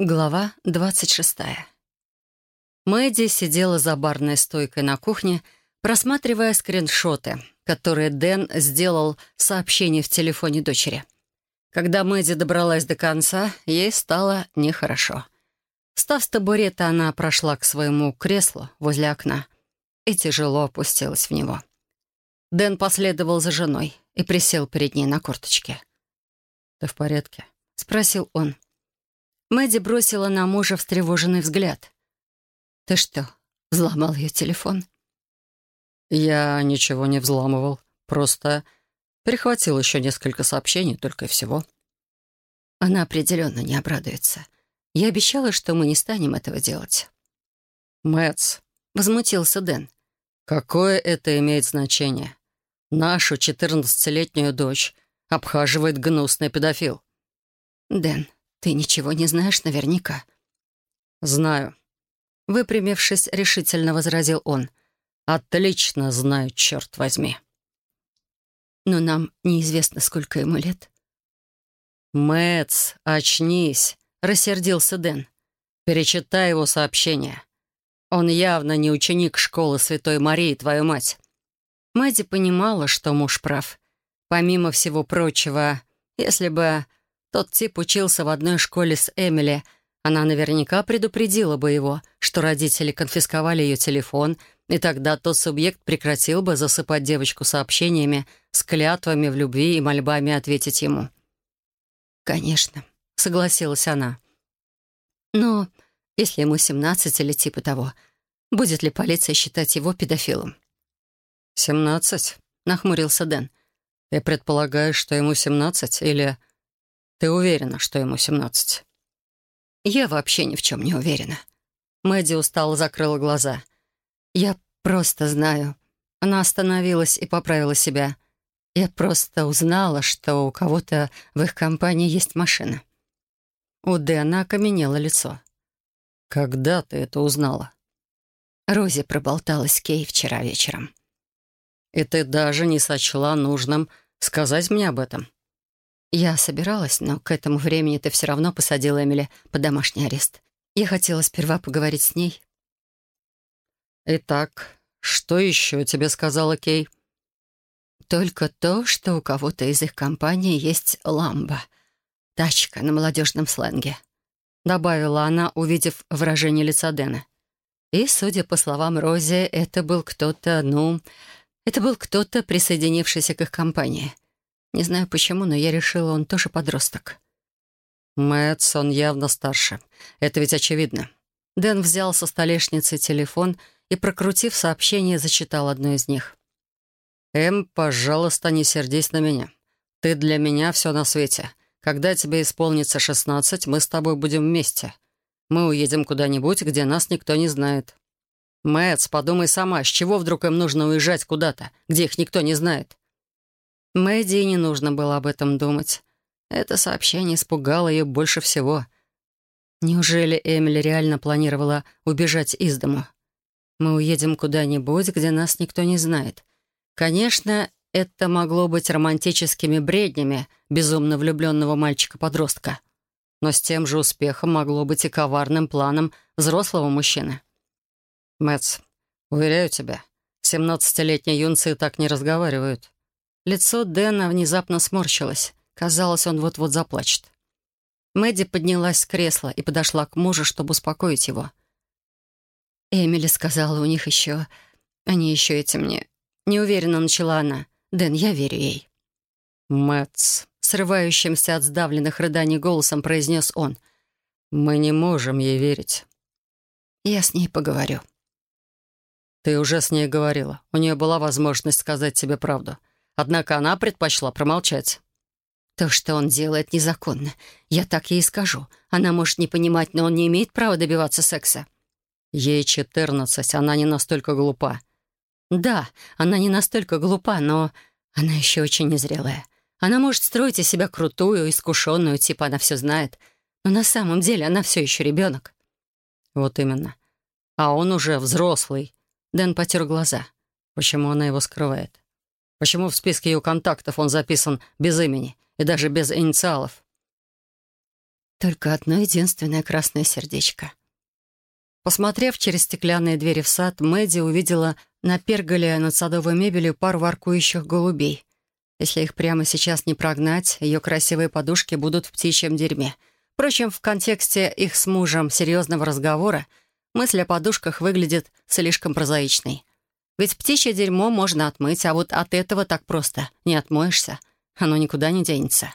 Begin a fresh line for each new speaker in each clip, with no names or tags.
Глава 26. Мэдди сидела за барной стойкой на кухне, просматривая скриншоты, которые Дэн сделал сообщение в телефоне дочери. Когда Мэдди добралась до конца, ей стало нехорошо. Встав с табурета, она прошла к своему креслу возле окна и тяжело опустилась в него. Дэн последовал за женой и присел перед ней на корточке. «Ты в порядке?» — спросил он. Мэдди бросила на мужа встревоженный взгляд. «Ты что, взломал ее телефон?»
«Я ничего не взламывал. Просто перехватил еще несколько сообщений, только и всего».
Она определенно не обрадуется. Я обещала, что мы не станем этого делать.
«Мэтс», —
возмутился Дэн.
«Какое это имеет значение? Нашу четырнадцатилетнюю дочь обхаживает гнусный педофил».
«Дэн, «Ты ничего не знаешь наверняка».
«Знаю», — выпрямившись, решительно возразил он. «Отлично знаю, черт возьми».
«Но нам неизвестно, сколько ему лет».
«Мэтс, очнись», — рассердился Дэн. «Перечитай его сообщение. Он явно не ученик школы Святой Марии, твою мать».
Мэдди понимала, что муж прав. Помимо всего прочего, если бы тот тип учился в одной школе с Эмили. Она наверняка предупредила бы его, что родители конфисковали ее телефон, и тогда тот субъект прекратил бы засыпать девочку сообщениями с клятвами в любви и мольбами ответить ему. «Конечно», — согласилась она. «Но если ему 17 или типа того, будет ли полиция считать его педофилом?»
«Семнадцать?» — нахмурился Дэн. «Ты предполагаешь, что ему семнадцать или ты уверена, что ему семнадцать?»
«Я вообще ни в чем не уверена». Мэдди устало закрыла глаза. «Я просто знаю». Она остановилась и поправила себя. «Я просто узнала, что у кого-то в их компании есть машина». У Дэна окаменело лицо.
«Когда ты это узнала?»
Рози проболталась Кей вчера вечером.
«И ты даже не сочла нужным сказать мне об этом?»
Я собиралась, но к этому времени ты все равно посадила Эмили под домашний арест. Я хотела сперва поговорить с ней.
«Итак, что еще тебе сказала Кей?»
«Только то, что у кого-то из их компании есть ламба. Тачка на молодежном сленге», — добавила она, увидев выражение лица Дэна. И, судя по словам Рози, это был кто-то, ну, это был кто-то, присоединившийся к их компании — не знаю почему, но я решила, он тоже подросток.
Мэтс, он явно старше. Это ведь очевидно.
Дэн взял со столешницы телефон и, прокрутив сообщение, зачитал одно из них.
«Эм, пожалуйста, не сердись на меня. Ты для меня все на свете. Когда тебе исполнится шестнадцать, мы с тобой будем вместе. Мы уедем куда-нибудь, где нас никто не знает. Мэтс, подумай сама, с чего вдруг им нужно уезжать куда-то, где их никто не знает?
Мэдди не нужно было об этом думать. Это сообщение испугало ее больше всего. Неужели Эмили реально планировала убежать из дому? Мы уедем куда-нибудь, где нас никто не знает. Конечно, это могло быть романтическими бреднями безумно влюбленного мальчика-подростка. Но с тем же успехом могло быть и коварным планом взрослого мужчины.
Мэтс, уверяю тебя, семнадцатилетние юнцы так не разговаривают.
Лицо Дэна внезапно сморщилось. Казалось, он вот-вот заплачет. Мэдди поднялась с кресла и подошла к мужу, чтобы успокоить его. Эмили сказала у них еще... Они еще этим не... Неуверенно начала она. «Дэн, я верю ей».
«Мэтс», —
срывающимся от сдавленных рыданий голосом произнес он.
«Мы не можем ей верить».
«Я с ней поговорю».
«Ты уже с ней говорила. У нее была возможность сказать тебе правду. Однако она предпочла промолчать.
«То, что он делает, незаконно. Я так ей скажу. Она может не понимать, но он не имеет права добиваться секса».
«Ей четырнадцать, она не настолько глупа».
«Да, она не настолько глупа, но она еще очень незрелая. Она может строить из себя крутую, искушенную, типа она все знает. Но на самом деле она все еще ребенок».
«Вот именно. А он уже взрослый».
Дэн потер глаза.
Почему она его скрывает? Почему в списке ее контактов он записан без имени и даже без инициалов?
Только одно единственное красное сердечко.
Посмотрев через стеклянные двери в сад, Мэдди увидела на перголе над садовой мебелью пару воркующих голубей. Если их прямо сейчас не прогнать, ее красивые подушки будут в птичьем дерьме. Впрочем, в контексте их с мужем серьезного разговора мысль о подушках выглядит слишком прозаичной. Ведь птичье дерьмо можно отмыть, а вот от этого так просто не отмоешься. Оно никуда не денется.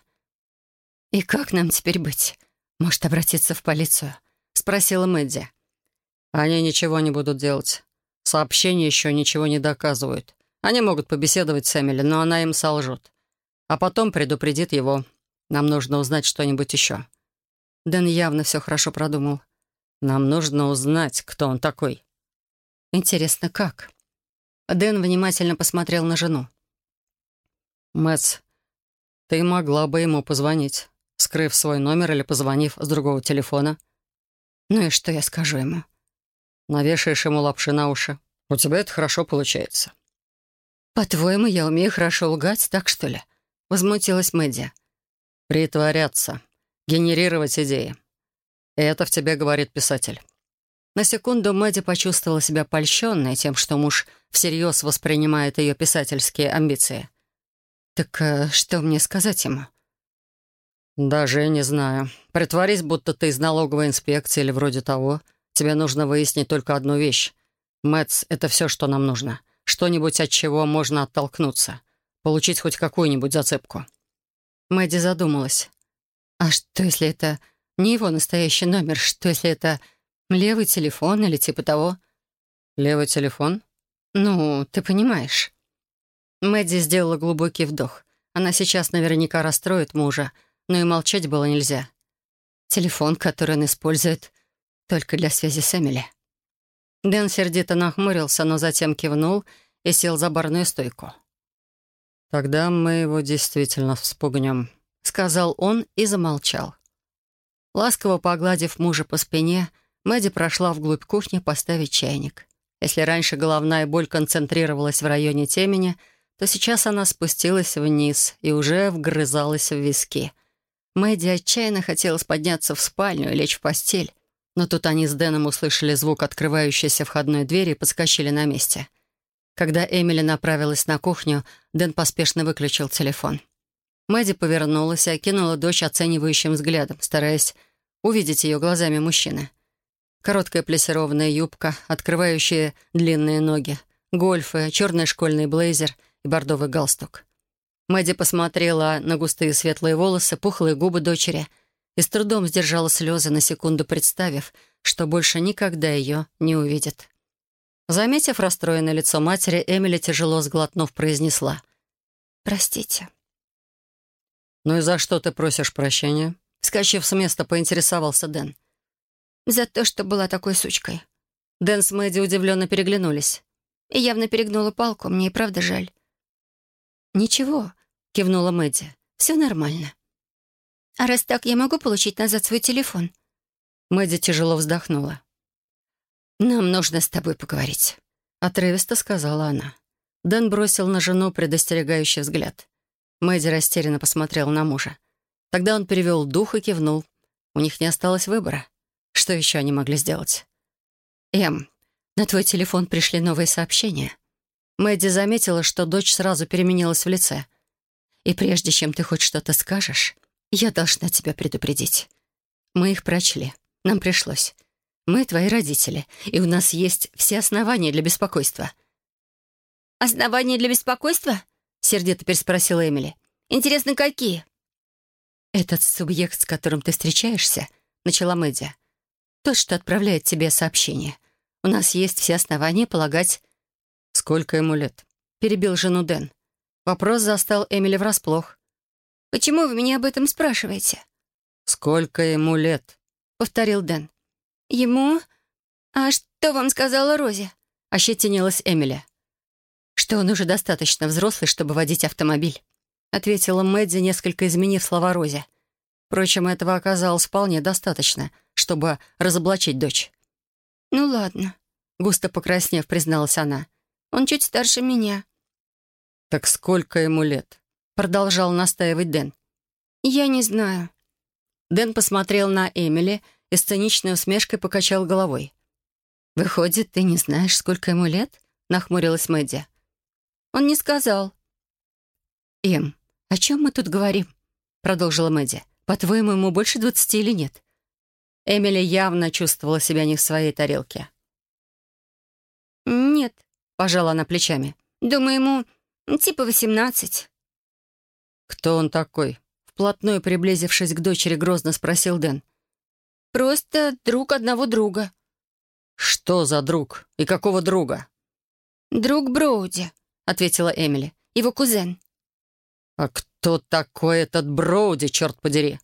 «И как нам теперь быть? Может, обратиться в полицию?» — спросила Мэдди.
«Они ничего не будут делать. Сообщения еще ничего не доказывают. Они могут побеседовать с Эмили, но она им солжет. А потом предупредит его. Нам нужно узнать что-нибудь еще».
Дэн явно все хорошо продумал.
«Нам нужно узнать, кто он такой».
«Интересно, как?» Дэн внимательно посмотрел на жену.
«Мэтс, ты могла бы ему позвонить, скрыв свой номер или позвонив с другого телефона».
«Ну и что я скажу ему?»
«Навешаешь ему лапши на уши. У тебя это хорошо получается».
«По-твоему, я умею хорошо лгать, так что ли?» — возмутилась Мэдди.
«Притворяться. Генерировать идеи. Это в тебе говорит писатель».
На секунду Мэдди почувствовала себя польщенной тем, что муж всерьез воспринимает ее писательские амбиции. «Так э, что мне сказать ему?»
«Даже не знаю. Притворись, будто ты из налоговой инспекции или вроде того. Тебе нужно выяснить только одну вещь. Мэтс — это все, что нам нужно что-нибудь, от чего можно оттолкнуться, получить хоть какую-нибудь зацепку.
Мэдди задумалась. А что, если это не его настоящий номер? Что, если это левый телефон или типа того?
Левый телефон?
Ну, ты понимаешь. Мэдди сделала глубокий вдох. Она сейчас наверняка расстроит мужа, но и молчать было нельзя. Телефон, который он использует только для связи с Эмили. Дэн сердито нахмурился, но затем кивнул и сел за барную стойку.
«Тогда мы его действительно вспугнем», — сказал он и замолчал.
Ласково погладив мужа по спине, Мэдди прошла вглубь кухни поставить чайник. Если раньше головная боль концентрировалась в районе темени, то сейчас она спустилась вниз и уже вгрызалась в виски. Мэдди отчаянно хотелось подняться в спальню и лечь в постель, но тут они с Дэном услышали звук открывающейся входной двери и подскочили на месте. Когда Эмили направилась на кухню, Дэн поспешно выключил телефон. Мэдди повернулась и окинула дочь оценивающим взглядом, стараясь увидеть ее глазами мужчины. Короткая плессированная юбка, открывающая длинные ноги, гольфы, черный школьный блейзер и бордовый галстук. Мэдди посмотрела на густые светлые волосы, пухлые губы дочери — и с трудом сдержала слезы, на секунду представив, что больше никогда ее не увидит. Заметив расстроенное лицо матери, Эмили, тяжело сглотнув, произнесла. «Простите».
«Ну и за что ты просишь прощения?» Скачив с места, поинтересовался Дэн.
«За то, что была такой сучкой». Дэн с Мэдди удивленно переглянулись. И явно перегнула палку, мне и правда жаль. «Ничего», — кивнула Мэдди, — «все нормально». «А раз так, я могу получить назад свой телефон?» Мэдди тяжело вздохнула. «Нам нужно с тобой поговорить», — отрывисто сказала она. Дэн бросил на жену предостерегающий взгляд. Мэдди растерянно посмотрела на мужа. Тогда он перевел дух и кивнул. У них не осталось выбора. Что еще они могли сделать? «Эм, на твой телефон пришли новые сообщения». Мэдди заметила, что дочь сразу переменилась в лице. «И прежде чем ты хоть что-то скажешь, «Я должна тебя предупредить. Мы их прочли. Нам пришлось. Мы твои родители, и у нас есть все основания для беспокойства». «Основания для беспокойства?» — сердито переспросила Эмили. «Интересно, какие?» «Этот субъект, с которым ты встречаешься», — начала Мэдди, «тот, что отправляет тебе сообщение. У нас есть все основания полагать...»
«Сколько ему лет?»
— перебил жену Дэн. Вопрос застал Эмили врасплох. «Почему вы меня об этом спрашиваете?»
«Сколько ему лет?»
— повторил Дэн. «Ему? А что вам сказала Рози?» — ощетинилась Эмили. «Что он уже достаточно взрослый, чтобы водить автомобиль», — ответила Мэдди, несколько изменив слова Рози. Впрочем, этого оказалось вполне достаточно, чтобы разоблачить дочь. «Ну ладно», — густо покраснев, призналась она. «Он чуть старше меня».
«Так сколько ему лет?»
продолжал настаивать Дэн. «Я не знаю». Дэн посмотрел на Эмили и с циничной усмешкой покачал головой. «Выходит, ты не знаешь, сколько ему лет?» — нахмурилась Мэдди. «Он не сказал». «Эм, о чем мы тут говорим?» — продолжила Мэдди. «По-твоему, ему больше двадцати или нет?» Эмили явно чувствовала себя не в своей тарелке.
«Нет», — пожала она плечами. «Думаю, ему типа восемнадцать».
«Кто он такой?»
Вплотную приблизившись к дочери, грозно спросил Дэн.
«Просто друг одного друга».
«Что за друг? И какого друга?»
«Друг Броуди», — ответила Эмили. «Его кузен».
«А кто такой этот Броуди, черт подери?»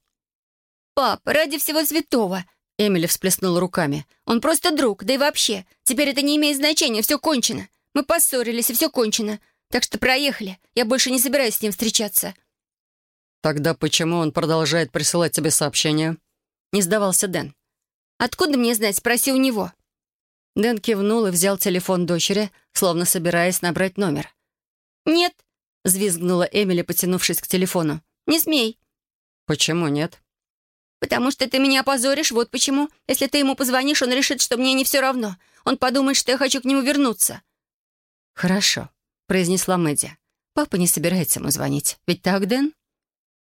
«Пап, ради всего святого!» Эмили всплеснула руками. «Он просто друг, да и вообще. Теперь это не имеет значения, все кончено. Мы поссорились, и все кончено. Так что проехали. Я больше не собираюсь с ним встречаться».
«Тогда почему он продолжает присылать тебе сообщения?»
Не сдавался Дэн. «Откуда мне знать? Спроси у него».
Дэн кивнул и взял телефон дочери, словно собираясь набрать номер.
«Нет», —
взвизгнула Эмили, потянувшись к телефону.
«Не смей».
«Почему нет?»
«Потому что ты меня опозоришь, вот почему. Если ты ему позвонишь, он решит, что мне не все равно. Он подумает, что я хочу к нему вернуться».
«Хорошо», — произнесла Мэдди. «Папа не собирается ему звонить. Ведь так, Дэн?»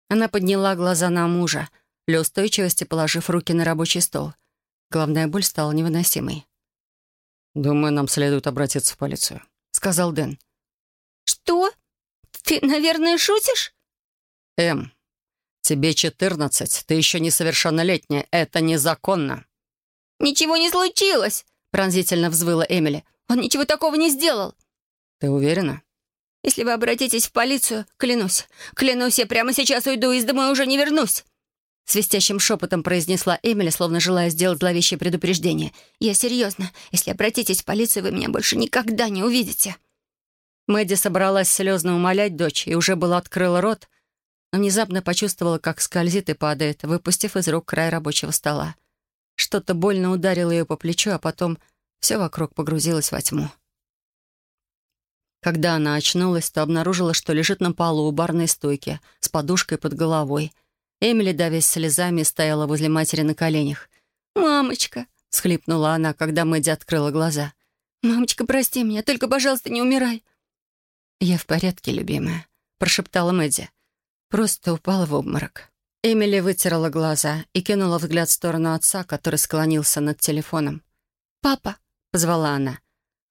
Она подняла глаза на мужа, для устойчивости положив руки на рабочий стол. Главная боль стала невыносимой.
«Думаю, нам следует обратиться в полицию», —
сказал Дэн.
«Что? Ты, наверное, шутишь?»
«Эм, тебе четырнадцать, ты еще несовершеннолетняя, это незаконно».
«Ничего не случилось!» — пронзительно взвыла Эмили. «Он ничего такого не сделал!»
«Ты уверена?»
«Если вы обратитесь в полицию, клянусь, клянусь, я прямо сейчас уйду из дома и уже не вернусь!»
Свистящим шепотом произнесла Эмили, словно желая сделать зловещее предупреждение.
«Я серьезно. Если обратитесь в полицию, вы меня больше никогда не увидите».
Мэдди собралась слезно умолять дочь и уже была открыла рот, но внезапно почувствовала, как скользит и падает, выпустив из рук край рабочего стола. Что-то больно ударило ее по плечу, а потом все вокруг погрузилось во тьму. Когда она очнулась, то обнаружила, что лежит на полу у барной стойки с подушкой под головой — Эмили, давясь слезами, стояла возле матери на коленях.
«Мамочка!» — схлипнула она, когда Мэдди открыла глаза. «Мамочка, прости меня, только, пожалуйста, не умирай!»
«Я в порядке, любимая», — прошептала Мэдди. Просто упала в обморок. Эмили вытерла глаза и кинула взгляд в сторону отца, который склонился над телефоном.
«Папа!»
— позвала она.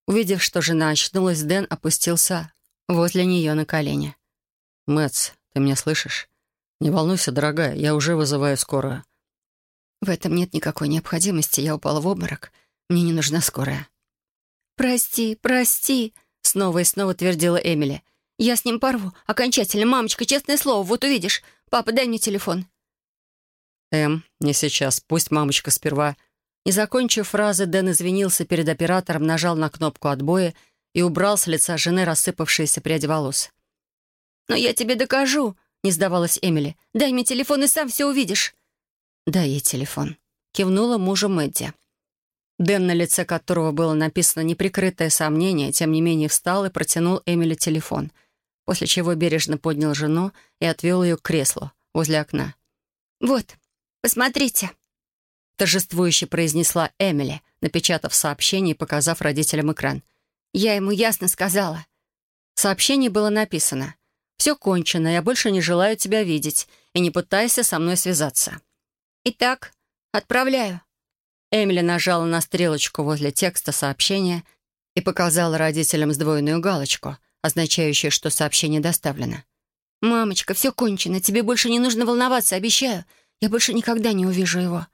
Увидев, что жена очнулась, Дэн опустился возле нее на колени.
«Мэтс, ты меня слышишь?» «Не волнуйся, дорогая, я уже вызываю скорую».
«В этом нет никакой необходимости. Я упала в обморок. Мне не нужна скорая».
«Прости, прости», — снова и снова твердила Эмили. «Я с ним порву. Окончательно. Мамочка, честное слово, вот увидишь. Папа, дай мне телефон».
«Эм, не сейчас. Пусть мамочка сперва...»
Не закончив фразы, Дэн извинился перед оператором, нажал на кнопку отбоя и убрал с лица жены рассыпавшиеся пряди волос.
«Но я тебе докажу», — не сдавалась Эмили. «Дай мне телефон, и сам все увидишь».
«Дай ей телефон», — кивнула мужу Мэдди. Дэн, на лице которого было написано неприкрытое сомнение, тем не менее встал и протянул Эмили телефон, после чего бережно поднял жену и отвел ее к креслу возле окна.
«Вот, посмотрите», —
торжествующе произнесла Эмили, напечатав сообщение и показав родителям экран.
«Я ему ясно сказала».
Сообщение было написано — все кончено, я больше не желаю тебя видеть, и не пытайся со мной связаться».
«Итак, отправляю».
Эмили нажала на стрелочку возле текста сообщения и показала родителям сдвоенную галочку, означающую, что сообщение доставлено.
«Мамочка, все кончено, тебе больше не нужно волноваться, обещаю. Я больше никогда не увижу его».